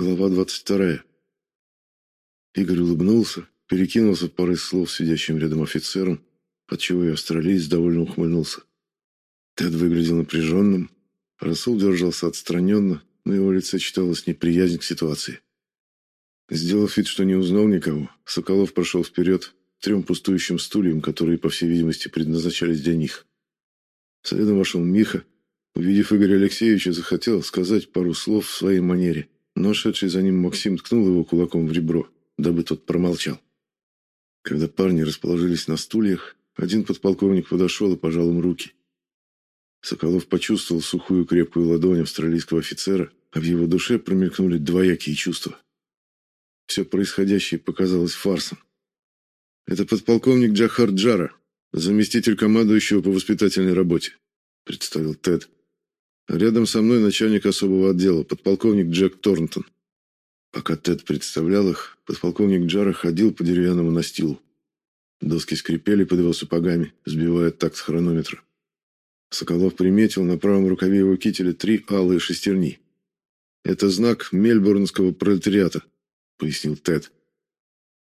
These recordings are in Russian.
Глава 22. Игорь улыбнулся, перекинулся парой слов с сидящим рядом офицером, отчего и австралиец довольно ухмыльнулся. Тед выглядел напряженным, Расул держался отстраненно, на его лице читалась неприязнь к ситуации. Сделав вид, что не узнал никого, Соколов прошел вперед трем пустующим стульям, которые, по всей видимости, предназначались для них. Следом вошел Миха. Увидев Игоря Алексеевича, захотел сказать пару слов в своей манере – но шедший за ним Максим ткнул его кулаком в ребро, дабы тот промолчал. Когда парни расположились на стульях, один подполковник подошел и пожал им руки. Соколов почувствовал сухую крепкую ладонь австралийского офицера, а в его душе промелькнули двоякие чувства. Все происходящее показалось фарсом. «Это подполковник Джахар Джара, заместитель командующего по воспитательной работе», представил Тед. Рядом со мной начальник особого отдела, подполковник Джек Торнтон. Пока Тед представлял их, подполковник Джара ходил по деревянному настилу. Доски скрипели под его сапогами, сбивая такт хронометра. Соколов приметил на правом рукаве его кителя три алые шестерни. «Это знак мельбурнского пролетариата», — пояснил Тед.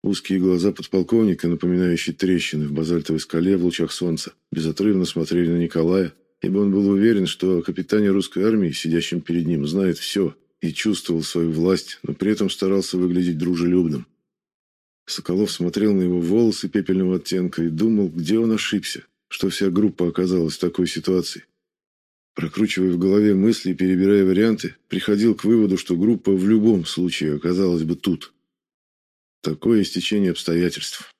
Узкие глаза подполковника, напоминающие трещины в базальтовой скале в лучах солнца, безотрывно смотрели на Николая, ибо он был уверен, что о капитане русской армии, сидящем перед ним, знает все и чувствовал свою власть, но при этом старался выглядеть дружелюбным. Соколов смотрел на его волосы пепельного оттенка и думал, где он ошибся, что вся группа оказалась в такой ситуации. Прокручивая в голове мысли и перебирая варианты, приходил к выводу, что группа в любом случае оказалась бы тут. Такое истечение обстоятельств.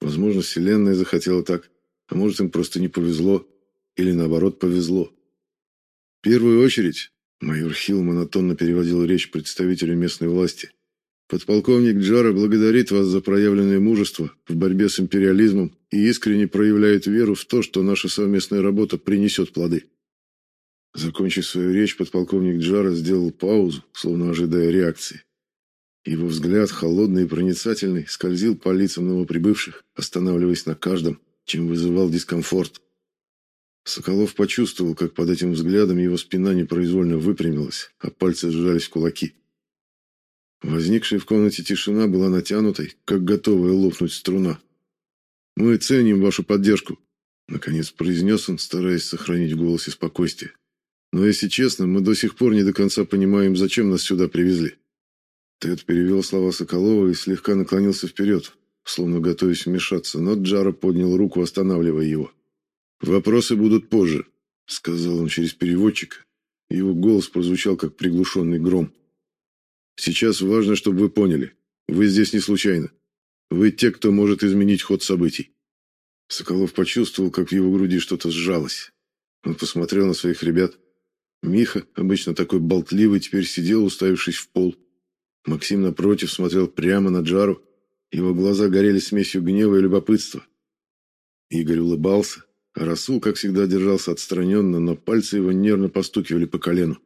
Возможно, Вселенная захотела так, а может, им просто не повезло, или наоборот повезло. В первую очередь, майор Хилл монотонно переводил речь представителя местной власти. Подполковник Джара благодарит вас за проявленное мужество в борьбе с империализмом и искренне проявляет веру в то, что наша совместная работа принесет плоды. Закончив свою речь, подполковник Джара сделал паузу, словно ожидая реакции. Его взгляд, холодный и проницательный, скользил по лицам новоприбывших, останавливаясь на каждом, чем вызывал дискомфорт. Соколов почувствовал, как под этим взглядом его спина непроизвольно выпрямилась, а пальцы сжались в кулаки. Возникшая в комнате тишина была натянутой, как готовая лопнуть струна. «Мы ценим вашу поддержку», — наконец произнес он, стараясь сохранить в голосе спокойствие. «Но, если честно, мы до сих пор не до конца понимаем, зачем нас сюда привезли». Тед перевел слова Соколова и слегка наклонился вперед, словно готовясь вмешаться, но Джара поднял руку, останавливая его. «Вопросы будут позже», — сказал он через переводчика. Его голос прозвучал, как приглушенный гром. «Сейчас важно, чтобы вы поняли. Вы здесь не случайно. Вы те, кто может изменить ход событий». Соколов почувствовал, как в его груди что-то сжалось. Он посмотрел на своих ребят. Миха, обычно такой болтливый, теперь сидел, уставившись в пол. Максим, напротив, смотрел прямо на Джару. Его глаза горели смесью гнева и любопытства. Игорь улыбался, Расул, как всегда, держался отстраненно, но пальцы его нервно постукивали по колену.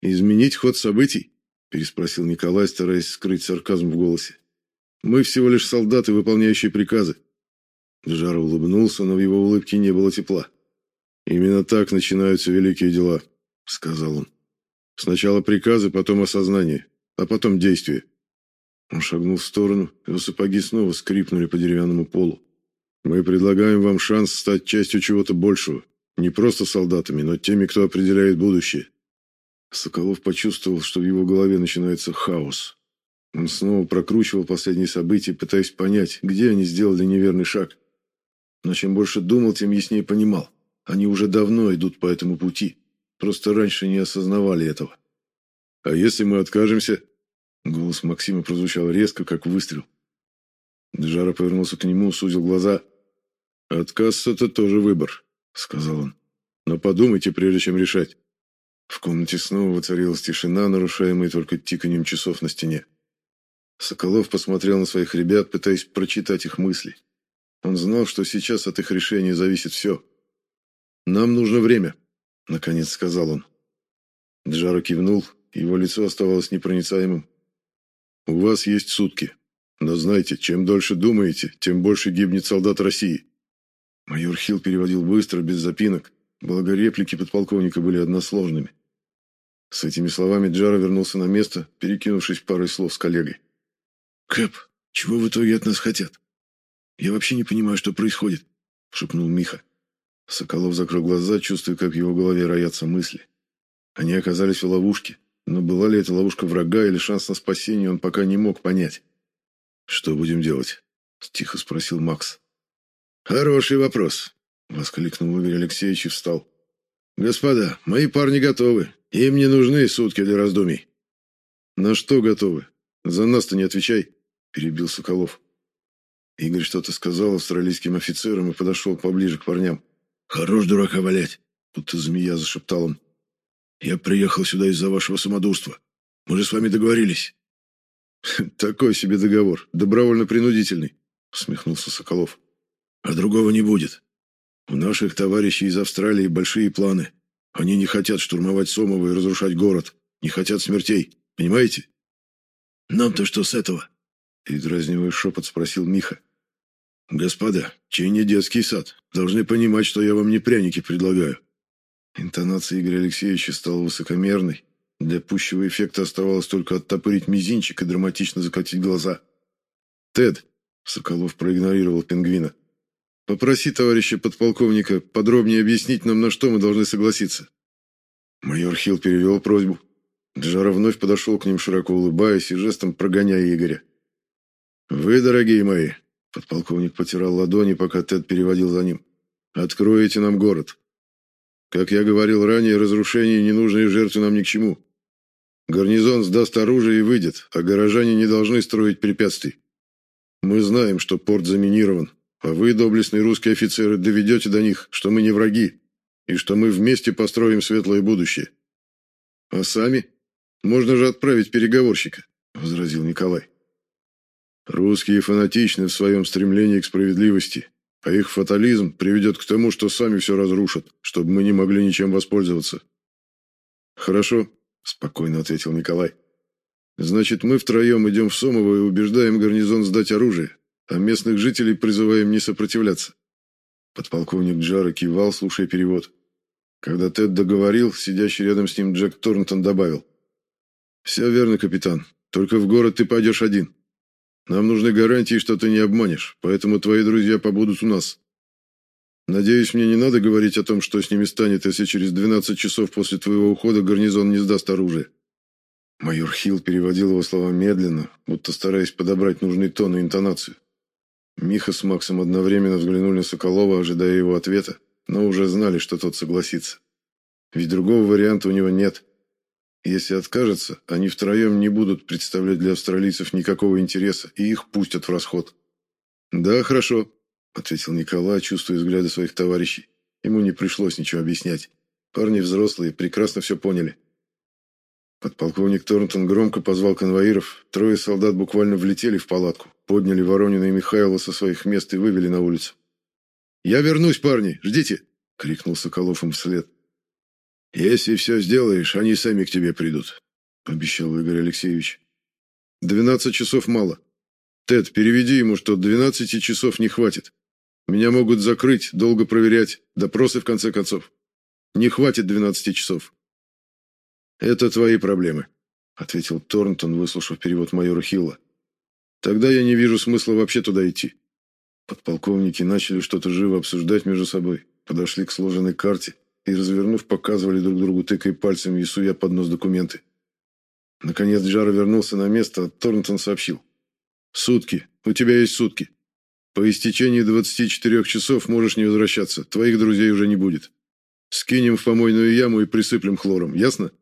«Изменить ход событий?» – переспросил Николай, стараясь скрыть сарказм в голосе. «Мы всего лишь солдаты, выполняющие приказы». Жара улыбнулся, но в его улыбке не было тепла. «Именно так начинаются великие дела», – сказал он. «Сначала приказы, потом осознание, а потом действие». Он шагнул в сторону, его сапоги снова скрипнули по деревянному полу. Мы предлагаем вам шанс стать частью чего-то большего. Не просто солдатами, но теми, кто определяет будущее. Соколов почувствовал, что в его голове начинается хаос. Он снова прокручивал последние события, пытаясь понять, где они сделали неверный шаг. Но чем больше думал, тем яснее понимал. Они уже давно идут по этому пути. Просто раньше не осознавали этого. «А если мы откажемся?» Голос Максима прозвучал резко, как выстрел. Джара повернулся к нему, сузил глаза. «Отказ — это тоже выбор», — сказал он. «Но подумайте, прежде чем решать». В комнате снова воцарилась тишина, нарушаемая только тиканием часов на стене. Соколов посмотрел на своих ребят, пытаясь прочитать их мысли. Он знал, что сейчас от их решения зависит все. «Нам нужно время», — наконец сказал он. Джаро кивнул, его лицо оставалось непроницаемым. «У вас есть сутки. Но знайте, чем дольше думаете, тем больше гибнет солдат России. Майор Хилл переводил быстро, без запинок, благо реплики подполковника были односложными. С этими словами Джара вернулся на место, перекинувшись парой слов с коллегой. «Кэп, чего в итоге от нас хотят? Я вообще не понимаю, что происходит», — шепнул Миха. Соколов закрыл глаза, чувствуя, как в его голове роятся мысли. Они оказались в ловушке, но была ли это ловушка врага или шанс на спасение, он пока не мог понять. «Что будем делать?» — тихо спросил Макс. «Хороший вопрос», — воскликнул Игорь Алексеевич и встал. «Господа, мои парни готовы. Им не нужны сутки для раздумий». «На что готовы? За нас-то не отвечай», — перебил Соколов. Игорь что-то сказал австралийским офицерам и подошел поближе к парням. «Хорош дурака валять», — будто змея зашептал он. «Я приехал сюда из-за вашего самодурства. Мы же с вами договорились». «Такой себе договор, добровольно-принудительный», — усмехнулся Соколов. «А другого не будет. У наших товарищей из Австралии большие планы. Они не хотят штурмовать Сомово и разрушать город. Не хотят смертей. Понимаете? Нам-то что с этого? Передразнивая шепот, спросил Миха. Господа, чей не детский сад. Должны понимать, что я вам не пряники предлагаю. Интонация Игоря Алексеевича стала высокомерной. Для пущего эффекта оставалось только оттопырить мизинчик и драматично закатить глаза. «Тед!» — Соколов проигнорировал пингвина. Попроси товарища подполковника подробнее объяснить нам, на что мы должны согласиться. Майор Хилл перевел просьбу. Джара вновь подошел к ним, широко улыбаясь и жестом прогоняя Игоря. «Вы, дорогие мои», — подполковник потирал ладони, пока Тед переводил за ним, — «откроете нам город. Как я говорил ранее, разрушение и ненужные жертвы нам ни к чему. Гарнизон сдаст оружие и выйдет, а горожане не должны строить препятствий. Мы знаем, что порт заминирован, а вы, доблестные русские офицеры, доведете до них, что мы не враги, и что мы вместе построим светлое будущее. А сами? Можно же отправить переговорщика, возразил Николай. Русские фанатичны в своем стремлении к справедливости, а их фатализм приведет к тому, что сами все разрушат, чтобы мы не могли ничем воспользоваться. Хорошо, спокойно ответил Николай. Значит, мы втроем идем в Сомово и убеждаем гарнизон сдать оружие, а местных жителей призываем не сопротивляться. Подполковник Джара кивал, слушая перевод. Когда Тед договорил, сидящий рядом с ним Джек Торнтон добавил. «Все верно, капитан. Только в город ты пойдешь один. Нам нужны гарантии, что ты не обманешь, поэтому твои друзья побудут у нас. Надеюсь, мне не надо говорить о том, что с ними станет, если через 12 часов после твоего ухода гарнизон не сдаст оружие». Майор Хилл переводил его слова медленно, будто стараясь подобрать нужный тон и интонацию. Миха с Максом одновременно взглянули на Соколова, ожидая его ответа, но уже знали, что тот согласится. Ведь другого варианта у него нет. Если откажется, они втроем не будут представлять для австралийцев никакого интереса, и их пустят в расход. «Да, хорошо», — ответил Николай, чувствуя взгляды своих товарищей. Ему не пришлось ничего объяснять. Парни взрослые, прекрасно все поняли. Подполковник Торнтон громко позвал конвоиров. Трое солдат буквально влетели в палатку, подняли Воронина и Михаила со своих мест и вывели на улицу. «Я вернусь, парни! Ждите!» — крикнул Соколов им вслед. «Если все сделаешь, они сами к тебе придут», — обещал Игорь Алексеевич. «Двенадцать часов мало. Тед, переведи ему, что двенадцати часов не хватит. Меня могут закрыть, долго проверять, допросы в конце концов. Не хватит двенадцати часов». «Это твои проблемы», — ответил Торнтон, выслушав перевод майора Хилла. «Тогда я не вижу смысла вообще туда идти». Подполковники начали что-то живо обсуждать между собой, подошли к сложенной карте и, развернув, показывали друг другу, тыкая пальцами и суя под нос документы. Наконец Джара вернулся на место, а Торнтон сообщил. «Сутки. У тебя есть сутки. По истечении 24 часов можешь не возвращаться, твоих друзей уже не будет. Скинем в помойную яму и присыплем хлором, ясно?»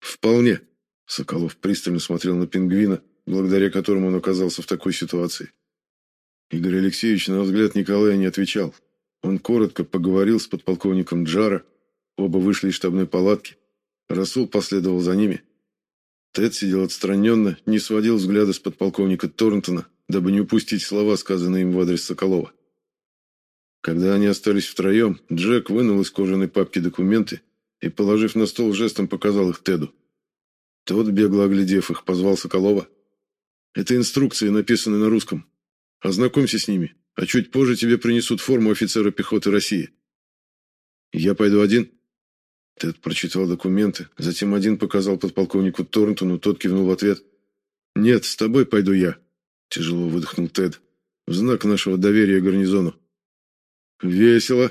«Вполне». Соколов пристально смотрел на пингвина, благодаря которому он оказался в такой ситуации. Игорь Алексеевич на взгляд Николая не отвечал. Он коротко поговорил с подполковником Джара, оба вышли из штабной палатки. Расул последовал за ними. Тед сидел отстраненно, не сводил взгляда с подполковника Торнтона, дабы не упустить слова, сказанные им в адрес Соколова. Когда они остались втроем, Джек вынул из кожаной папки документы и, положив на стол, жестом показал их Теду. Тот, бегло оглядев их, позвал Соколова. «Это инструкции, написанные на русском. Ознакомься с ними, а чуть позже тебе принесут форму офицера пехоты России». «Я пойду один?» Тед прочитал документы, затем один показал подполковнику Торнтону, тот кивнул в ответ. «Нет, с тобой пойду я», – тяжело выдохнул Тед, в знак нашего доверия гарнизону. «Весело.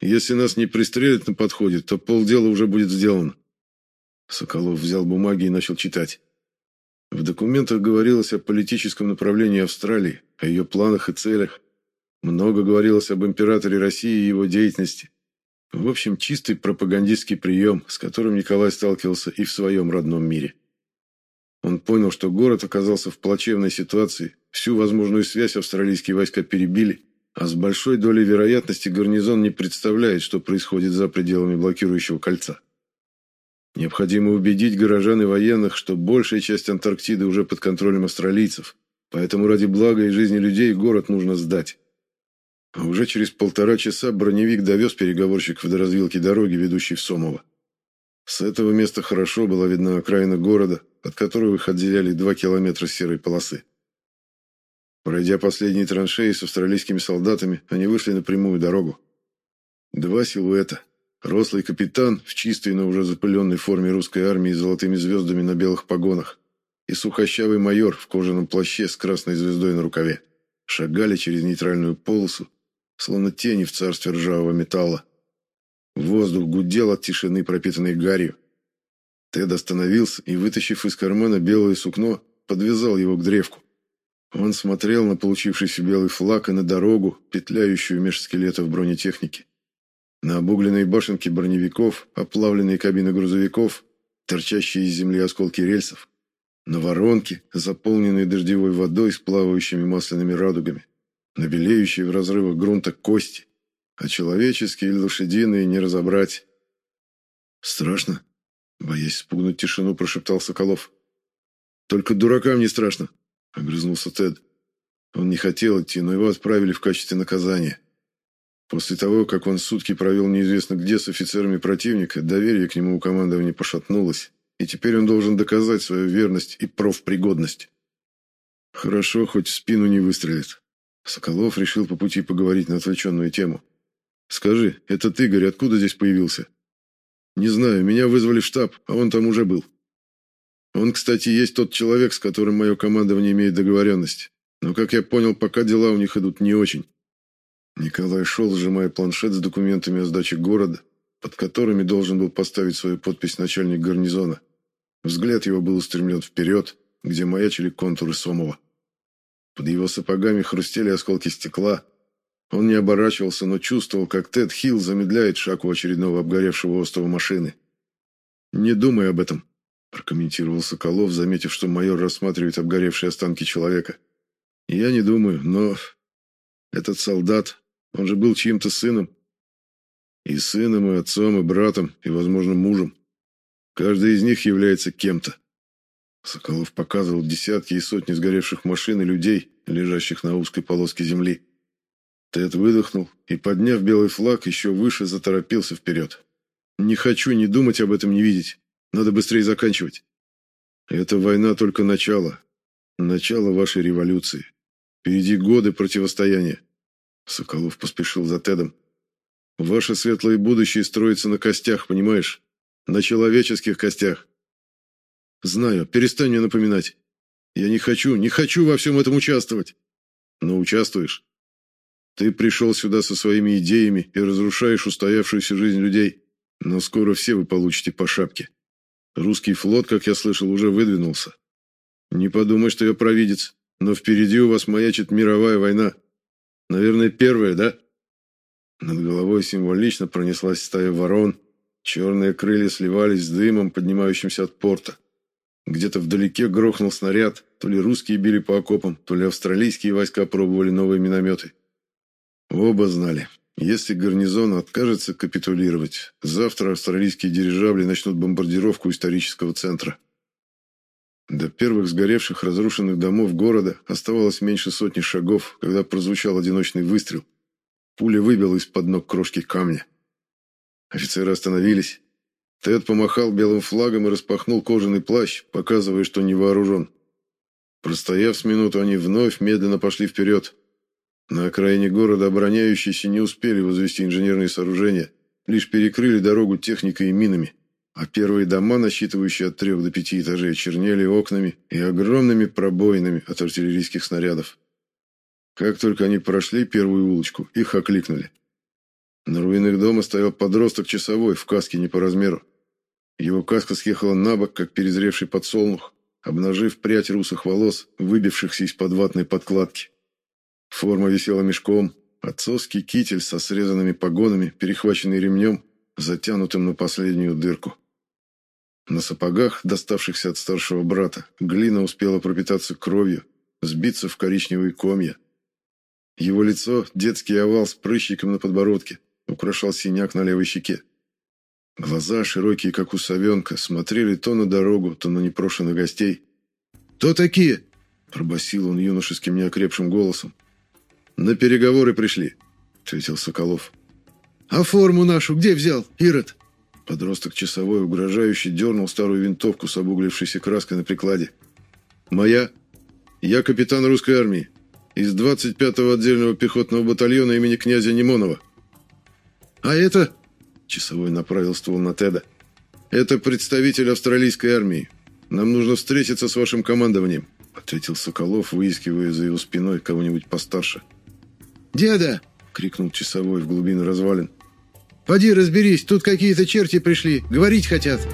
Если нас не пристрелят на подходе, то полдела уже будет сделано». Соколов взял бумаги и начал читать. В документах говорилось о политическом направлении Австралии, о ее планах и целях. Много говорилось об императоре России и его деятельности. В общем, чистый пропагандистский прием, с которым Николай сталкивался и в своем родном мире. Он понял, что город оказался в плачевной ситуации, всю возможную связь австралийские войска перебили, а с большой долей вероятности гарнизон не представляет, что происходит за пределами блокирующего кольца. Необходимо убедить горожан и военных, что большая часть Антарктиды уже под контролем австралийцев, поэтому ради блага и жизни людей город нужно сдать. А уже через полтора часа броневик довез переговорщиков до развилки дороги, ведущей в Сомово. С этого места хорошо была видна окраина города, от которого их отделяли два километра серой полосы. Пройдя последние траншеи с австралийскими солдатами, они вышли на прямую дорогу. Два силуэта. Рослый капитан в чистой, но уже запыленной форме русской армии с золотыми звездами на белых погонах и сухощавый майор в кожаном плаще с красной звездой на рукаве шагали через нейтральную полосу, словно тени в царстве ржавого металла. Воздух гудел от тишины, пропитанной гарью. Тед остановился и, вытащив из кармана белое сукно, подвязал его к древку. Он смотрел на получившийся белый флаг и на дорогу, петляющую меж скелетов бронетехники. На обугленные башенки броневиков, оплавленные кабины грузовиков, торчащие из земли осколки рельсов. На воронки, заполненные дождевой водой с плавающими масляными радугами на белеющие в разрывах грунта кости, а человеческие или лошадиные не разобрать. «Страшно?» — боясь спугнуть тишину, прошептал Соколов. «Только дуракам не страшно», — огрызнулся Тед. Он не хотел идти, но его отправили в качестве наказания. После того, как он сутки провел неизвестно где с офицерами противника, доверие к нему у командования пошатнулось, и теперь он должен доказать свою верность и профпригодность. Хорошо, хоть в спину не выстрелит. Соколов решил по пути поговорить на отвлеченную тему. «Скажи, этот Игорь откуда здесь появился?» «Не знаю, меня вызвали в штаб, а он там уже был. Он, кстати, есть тот человек, с которым мое командование имеет договоренность. Но, как я понял, пока дела у них идут не очень». Николай шел, сжимая планшет с документами о сдаче города, под которыми должен был поставить свою подпись начальник гарнизона. Взгляд его был устремлен вперед, где маячили контуры Сомова. Под его сапогами хрустели осколки стекла. Он не оборачивался, но чувствовал, как Тед Хилл замедляет шаг у очередного обгоревшего острова машины. «Не думай об этом», – прокомментировал Соколов, заметив, что майор рассматривает обгоревшие останки человека. «Я не думаю, но этот солдат, он же был чьим-то сыном. И сыном, и отцом, и братом, и, возможно, мужем. Каждый из них является кем-то. Соколов показывал десятки и сотни сгоревших машин и людей, лежащих на узкой полоске земли. Тед выдохнул и, подняв белый флаг, еще выше заторопился вперед. «Не хочу ни думать об этом, не видеть. Надо быстрее заканчивать. Эта война только начало. Начало вашей революции. Впереди годы противостояния». Соколов поспешил за Тедом. «Ваше светлое будущее строится на костях, понимаешь? На человеческих костях. Знаю, перестань мне напоминать. Я не хочу, не хочу во всем этом участвовать. Но участвуешь. Ты пришел сюда со своими идеями и разрушаешь устоявшуюся жизнь людей. Но скоро все вы получите по шапке. Русский флот, как я слышал, уже выдвинулся. Не подумай, что я провидец, но впереди у вас маячит мировая война. Наверное, первая, да? Над головой символично пронеслась стая ворон. Черные крылья сливались с дымом, поднимающимся от порта. Где-то вдалеке грохнул снаряд, то ли русские били по окопам, то ли австралийские войска пробовали новые минометы. Оба знали, если гарнизон откажется капитулировать, завтра австралийские дирижабли начнут бомбардировку исторического центра. До первых сгоревших разрушенных домов города оставалось меньше сотни шагов, когда прозвучал одиночный выстрел. Пуля выбила из-под ног крошки камня. Офицеры остановились, Тед помахал белым флагом и распахнул кожаный плащ, показывая, что не вооружен. Простояв с минуту, они вновь медленно пошли вперед. На окраине города обороняющиеся не успели возвести инженерные сооружения, лишь перекрыли дорогу техникой и минами, а первые дома, насчитывающие от трех до пяти этажей, чернели окнами и огромными пробоинами от артиллерийских снарядов. Как только они прошли первую улочку, их окликнули. На руинах дома стоял подросток-часовой в каске не по размеру. Его каска съехала на бок, как перезревший подсолнух, обнажив прядь русых волос, выбившихся из-под ватной подкладки. Форма висела мешком, отцовский китель со срезанными погонами, перехваченный ремнем, затянутым на последнюю дырку. На сапогах, доставшихся от старшего брата, глина успела пропитаться кровью, сбиться в коричневые комья. Его лицо, детский овал с прыщиком на подбородке, украшал синяк на левой щеке. Глаза, широкие, как у совенка, смотрели то на дорогу, то на непрошенных гостей. «Кто такие?» – пробасил он юношеским неокрепшим голосом. «На переговоры пришли», – ответил Соколов. «А форму нашу где взял, Ирод?» Подросток часовой угрожающе дернул старую винтовку с обуглившейся краской на прикладе. «Моя? Я капитан русской армии. Из 25-го отдельного пехотного батальона имени князя Немонова». «А это?» Часовой направил ствол на Теда. «Это представитель австралийской армии. Нам нужно встретиться с вашим командованием», ответил Соколов, выискивая за его спиной кого-нибудь постарше. «Деда!» — крикнул часовой в глубину развалин. «Поди разберись, тут какие-то черти пришли, говорить хотят!»